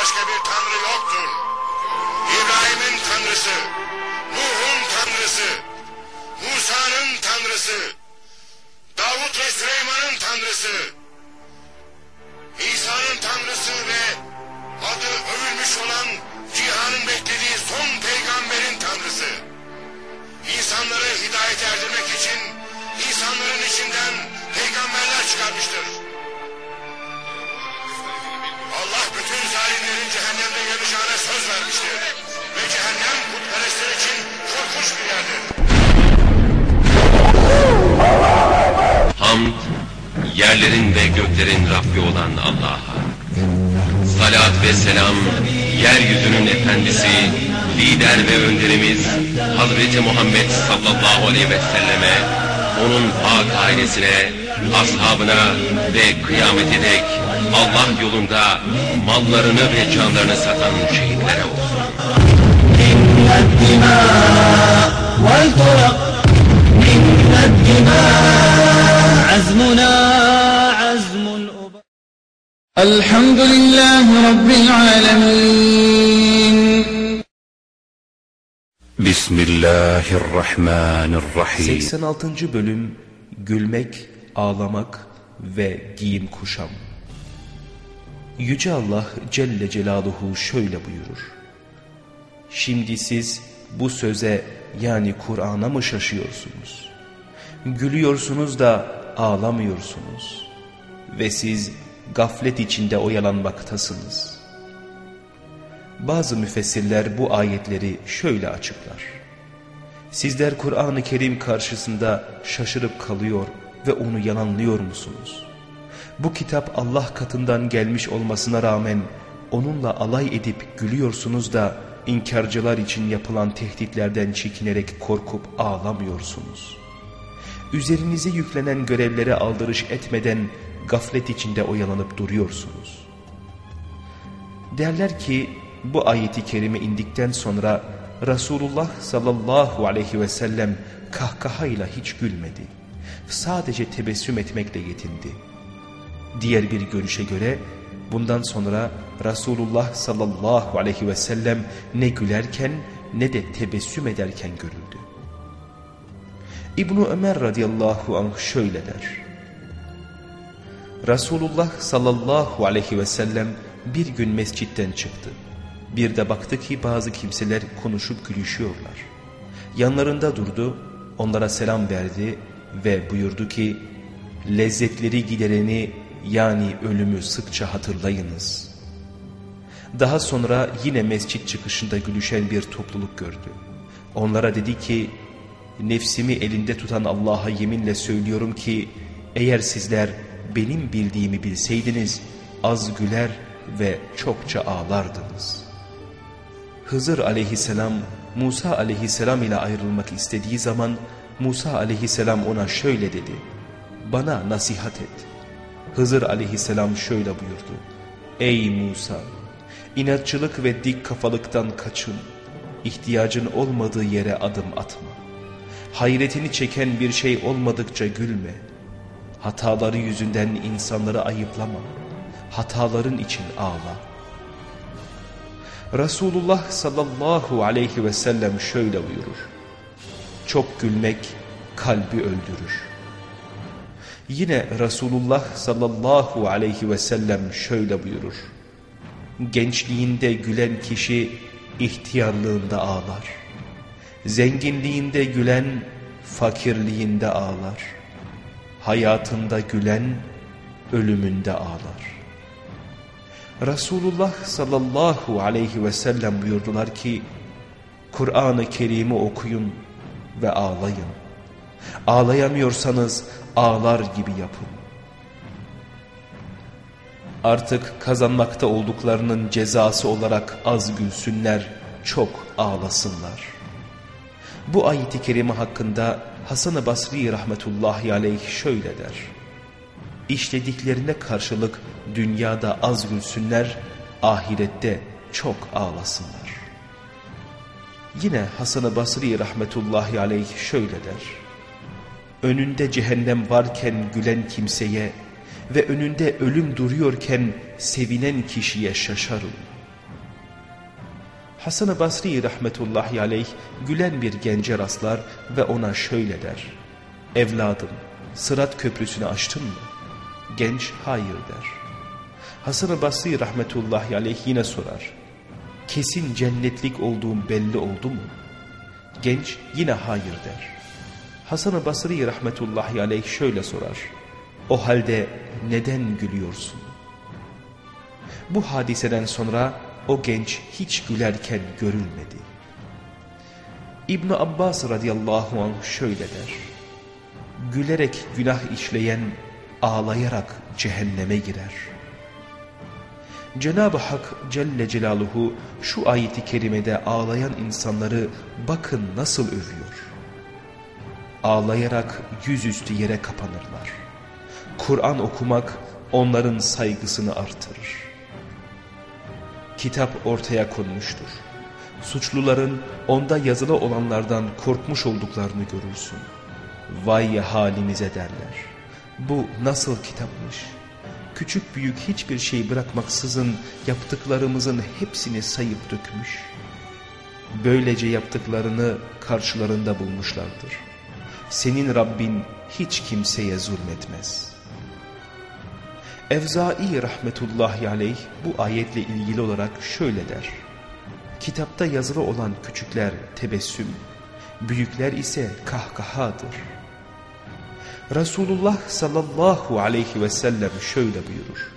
başka bir tanrı yoktur. İbrahim'in tanrısı, Nuh'un tanrısı, Musa'nın tanrısı, Davut ve Süleyman'ın tanrısı, İsa'nın tanrısı ve adı övülmüş olan cihanın beklediği son peygamberin Hamd, yerlerin ve göklerin Rabbi olan Allah'a. Salat ve selam, yeryüzünün efendisi, lider ve önderimiz Hazreti Muhammed sallallahu aleyhi ve selleme, onun pak ailesine, ashabına ve kıyamete dek Allah yolunda mallarını ve canlarını satan şehitlere olsun. والفرق من الدماء عزمنا عزم الأباء الحمد لله رب العالمين Bismillahirrahmanirrahim. 86. Bölüm Gülmek, Ağlamak ve Giyim Kuşam Yüce Allah Celle Celaluhu şöyle buyurur. Şimdi siz bu söze yani Kur'an'a mı şaşıyorsunuz? Gülüyorsunuz da ağlamıyorsunuz. Ve siz gaflet içinde oyalanmaktasınız. Bazı müfessirler bu ayetleri şöyle açıklar. Sizler Kur'an-ı Kerim karşısında şaşırıp kalıyor ve onu yalanlıyor musunuz? Bu kitap Allah katından gelmiş olmasına rağmen onunla alay edip gülüyorsunuz da inkarcılar için yapılan tehditlerden çekinerek korkup ağlamıyorsunuz. Üzerinize yüklenen görevlere aldırış etmeden gaflet içinde oyalanıp duruyorsunuz. Derler ki bu ayeti kerime indikten sonra Resulullah sallallahu aleyhi ve sellem kahkahayla hiç gülmedi. Sadece tebessüm etmekle yetindi. Diğer bir görüşe göre bundan sonra Resulullah sallallahu aleyhi ve sellem ne gülerken ne de tebessüm ederken görüldü. İbnu Ömer radıyallahu anh şöyle der. Resulullah sallallahu aleyhi ve sellem bir gün mescitten çıktı. Bir de baktı ki bazı kimseler konuşup gülüşüyorlar. Yanlarında durdu, onlara selam verdi ve buyurdu ki, lezzetleri gidereni yani ölümü sıkça hatırlayınız. Daha sonra yine mescit çıkışında gülüşen bir topluluk gördü. Onlara dedi ki, nefsimi elinde tutan Allah'a yeminle söylüyorum ki, eğer sizler benim bildiğimi bilseydiniz, az güler ve çokça ağlardınız. Hızır aleyhisselam, Musa aleyhisselam ile ayrılmak istediği zaman, Musa aleyhisselam ona şöyle dedi, bana nasihat et. Hızır aleyhisselam şöyle buyurdu, ey Musa, inatçılık ve dik kafalıktan kaçın, ihtiyacın olmadığı yere adım atma. Hayretini çeken bir şey olmadıkça gülme. Hataları yüzünden insanları ayıplama. Hataların için ağla. Resulullah sallallahu aleyhi ve sellem şöyle buyurur. Çok gülmek kalbi öldürür. Yine Resulullah sallallahu aleyhi ve sellem şöyle buyurur. Gençliğinde gülen kişi ihtiyarlığında ağlar. Zenginliğinde gülen fakirliğinde ağlar. Hayatında gülen ölümünde ağlar. Resulullah sallallahu aleyhi ve sellem buyurdular ki Kur'an-ı Kerim'i okuyun ve ağlayın. Ağlayamıyorsanız ağlar gibi yapın. Artık kazanmakta olduklarının cezası olarak az gülsünler, çok ağlasınlar. Bu ayeti kerime hakkında Hasan-ı Basri rahmetullahi aleyh şöyle der. İşlediklerine karşılık dünyada az gülsünler, ahirette çok ağlasınlar. Yine Hasan-ı Basri rahmetullahi aleyh şöyle der. Önünde cehennem varken gülen kimseye ve önünde ölüm duruyorken sevinen kişiye şaşarım. Hasan-ı Basri rahmetullahi aleyh gülen bir gence rastlar ve ona şöyle der. Evladım Sırat köprüsünü açtın mı? Genç hayır der. Hasan-ı Basri rahmetullahi aleyh yine sorar. Kesin cennetlik olduğum belli oldu mu? Genç yine hayır der. Hasan-ı Basri rahmetullahi aleyh şöyle sorar. O halde neden gülüyorsun? Bu hadiseden sonra o genç hiç gülerken görülmedi. İbn Abbas radıyallahu anh şöyle der. Gülerek günah işleyen ağlayarak cehenneme girer. Cenab-ı Hak Celle Celaluhu şu ayeti kerimede ağlayan insanları bakın nasıl övüyor. Ağlayarak yüzüstü yere kapanırlar. Kur'an okumak onların saygısını artırır kitap ortaya konmuştur. Suçluların onda yazılı olanlardan korkmuş olduklarını görürsün. Vay halimize derler. Bu nasıl kitapmış? Küçük büyük hiçbir şey bırakmaksızın yaptıklarımızın hepsini sayıp dökmüş. Böylece yaptıklarını karşılarında bulmuşlardır. Senin Rabbin hiç kimseye zulmetmez.'' Evzai rahmetullahi aleyh bu ayetle ilgili olarak şöyle der. Kitapta yazılı olan küçükler tebessüm, büyükler ise kahkahadır. Resulullah sallallahu aleyhi ve sellem şöyle buyurur.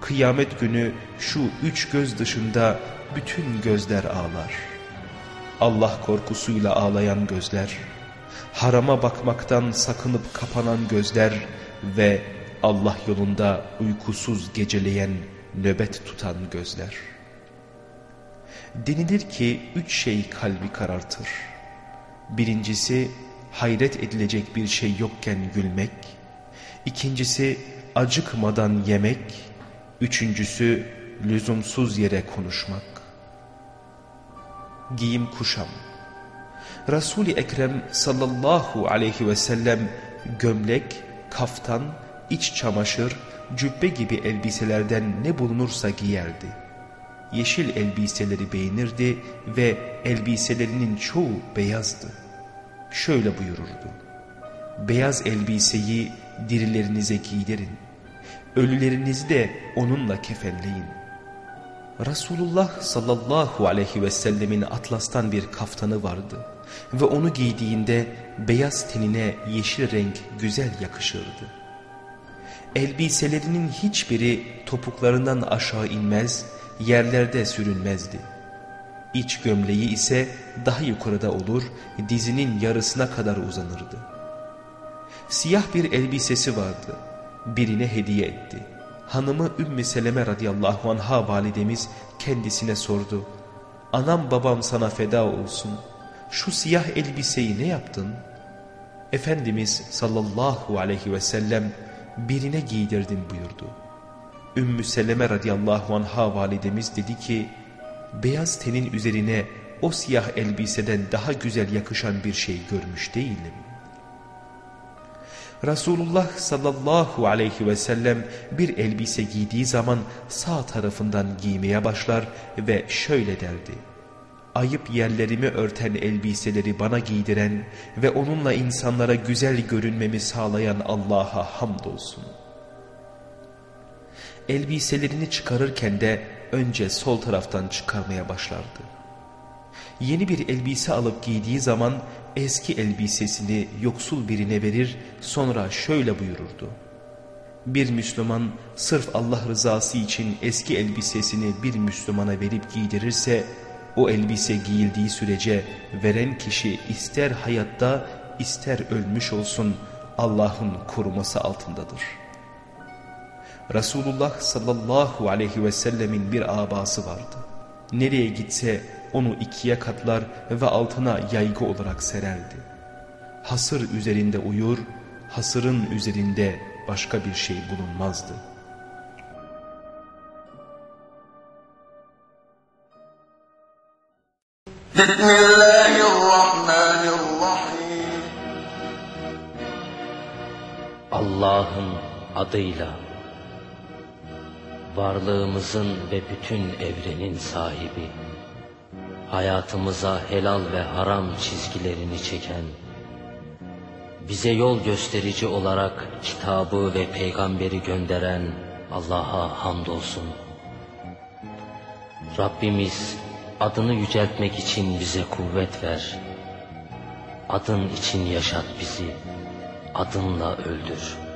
Kıyamet günü şu üç göz dışında bütün gözler ağlar. Allah korkusuyla ağlayan gözler, harama bakmaktan sakınıp kapanan gözler ve Allah yolunda uykusuz geceleyen, nöbet tutan gözler. Denilir ki üç şey kalbi karartır. Birincisi hayret edilecek bir şey yokken gülmek. İkincisi acıkmadan yemek. Üçüncüsü lüzumsuz yere konuşmak. Giyim kuşam. Resul-i Ekrem sallallahu aleyhi ve sellem gömlek, kaftan iç çamaşır, cübbe gibi elbiselerden ne bulunursa giyerdi. Yeşil elbiseleri beğenirdi ve elbiselerinin çoğu beyazdı. Şöyle buyururdu. Beyaz elbiseyi dirilerinize giydirin. Ölülerinizi de onunla kefenleyin. Resulullah sallallahu aleyhi ve sellemin atlastan bir kaftanı vardı ve onu giydiğinde beyaz tenine yeşil renk güzel yakışırdı. Elbiselerinin hiçbiri topuklarından aşağı inmez, yerlerde sürünmezdi. İç gömleği ise daha yukarıda olur, dizinin yarısına kadar uzanırdı. Siyah bir elbisesi vardı. Birine hediye etti. Hanımı Ümmü Seleme radıyallahu anha validemiz kendisine sordu. Anam babam sana feda olsun. Şu siyah elbiseyi ne yaptın? Efendimiz sallallahu aleyhi ve sellem birine giydirdim buyurdu. Ümmü Seleme radıyallahu anha validemiz dedi ki, beyaz tenin üzerine o siyah elbiseden daha güzel yakışan bir şey görmüş değilim. Resulullah sallallahu aleyhi ve sellem bir elbise giydiği zaman sağ tarafından giymeye başlar ve şöyle derdi ayıp yerlerimi örten elbiseleri bana giydiren ve onunla insanlara güzel görünmemi sağlayan Allah'a hamdolsun. Elbiselerini çıkarırken de önce sol taraftan çıkarmaya başlardı. Yeni bir elbise alıp giydiği zaman eski elbisesini yoksul birine verir sonra şöyle buyururdu. Bir Müslüman sırf Allah rızası için eski elbisesini bir Müslümana verip giydirirse o elbise giyildiği sürece veren kişi ister hayatta ister ölmüş olsun Allah'ın koruması altındadır. Resulullah sallallahu aleyhi ve sellemin bir abası vardı. Nereye gitse onu ikiye katlar ve altına yaygı olarak sererdi. Hasır üzerinde uyur, hasırın üzerinde başka bir şey bulunmazdı. بسم الله الرحمن الرحيم Allah'ın adıyla varlığımızın ve bütün evrenin sahibi hayatımıza helal ve haram çizgilerini çeken, bize yol gösterici olarak kitabı ve peygamberi gönderen Allah'a hamdolsun. Rabbimiz adını yüceltmek için bize kuvvet ver. Adın için yaşat bizi, adınla öldür.''